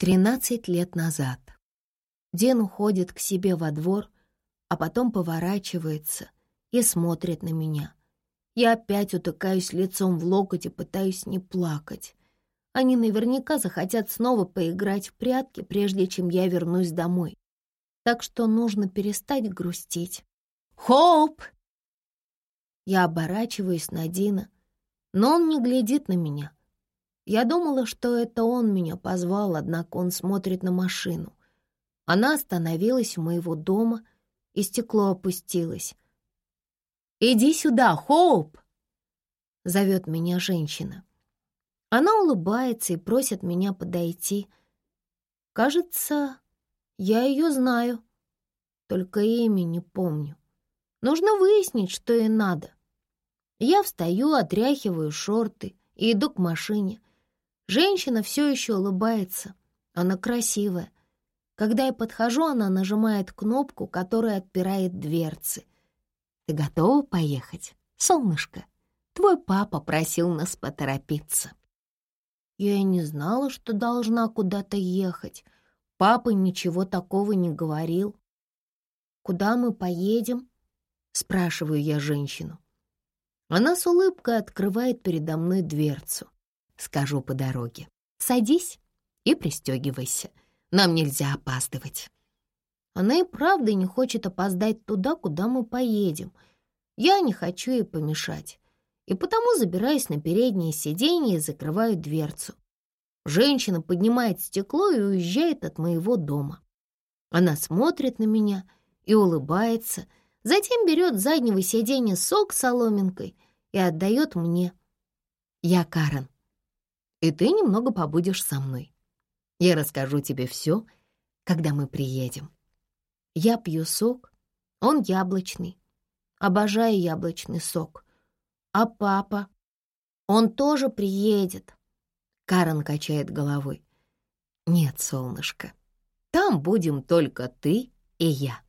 Тринадцать лет назад. Ден уходит к себе во двор, а потом поворачивается и смотрит на меня. Я опять утыкаюсь лицом в локоть и пытаюсь не плакать. Они наверняка захотят снова поиграть в прятки, прежде чем я вернусь домой. Так что нужно перестать грустить. «Хоуп!» Я оборачиваюсь на Дина, но он не глядит на меня — я думала, что это он меня позвал, однако он смотрит на машину. Она остановилась у моего дома, и стекло опустилось. «Иди сюда, Хоуп!» — зовет меня женщина. Она улыбается и просит меня подойти. Кажется, я ее знаю, только имя не помню. Нужно выяснить, что ей надо. Я встаю, отряхиваю шорты и иду к машине. Женщина все еще улыбается. Она красивая. Когда я подхожу, она нажимает кнопку, которая отпирает дверцы. «Ты готова поехать, солнышко? Твой папа просил нас поторопиться». Я и не знала, что должна куда-то ехать. Папа ничего такого не говорил. «Куда мы поедем?» — спрашиваю я женщину. Она с улыбкой открывает передо мной дверцу скажу по дороге. Садись и пристегивайся. Нам нельзя опаздывать. Она и правда не хочет опоздать туда, куда мы поедем. Я не хочу ей помешать. И потому забираюсь на переднее сиденье и закрываю дверцу. Женщина поднимает стекло и уезжает от моего дома. Она смотрит на меня и улыбается, затем берет с заднего сиденья сок с соломинкой и отдает мне. Я Карен и ты немного побудешь со мной. Я расскажу тебе все, когда мы приедем. Я пью сок, он яблочный. Обожаю яблочный сок. А папа? Он тоже приедет. Карен качает головой. Нет, солнышко, там будем только ты и я.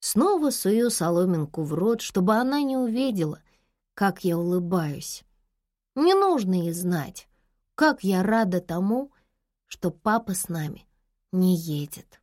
Снова сую соломинку в рот, чтобы она не увидела, как я улыбаюсь. Не нужно ей знать, как я рада тому, что папа с нами не едет.